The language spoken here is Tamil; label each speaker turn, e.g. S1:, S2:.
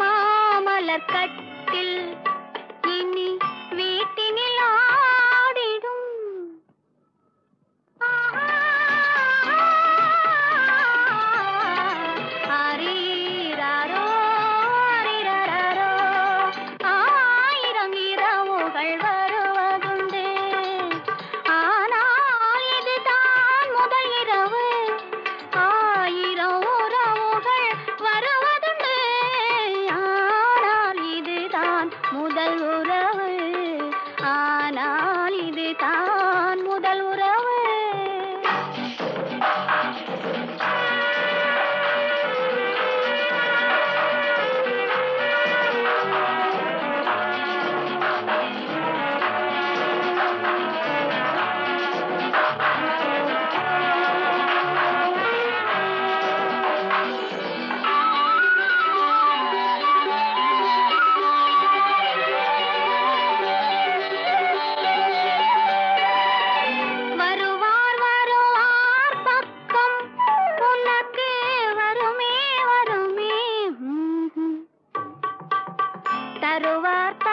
S1: மாமலர் கட்டில் இனி வீட்டினிலா காதல் வார்த்தை